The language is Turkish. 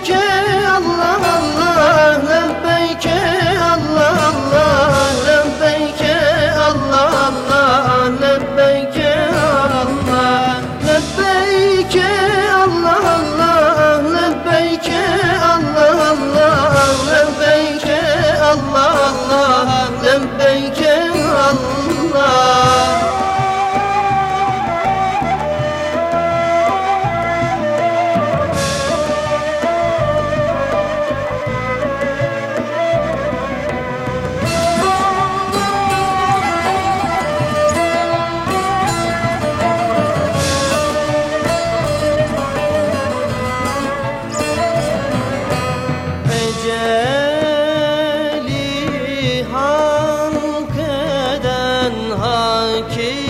Lebbeyke Allah Allah Lebbeyke Allah Allah Lebbeyke Allah Allah Lebbeyke Allah Lebbeyke Allah Allah Lebbeyke Allah Allah Lebbeyke Allah Allah Lebbeyke sanki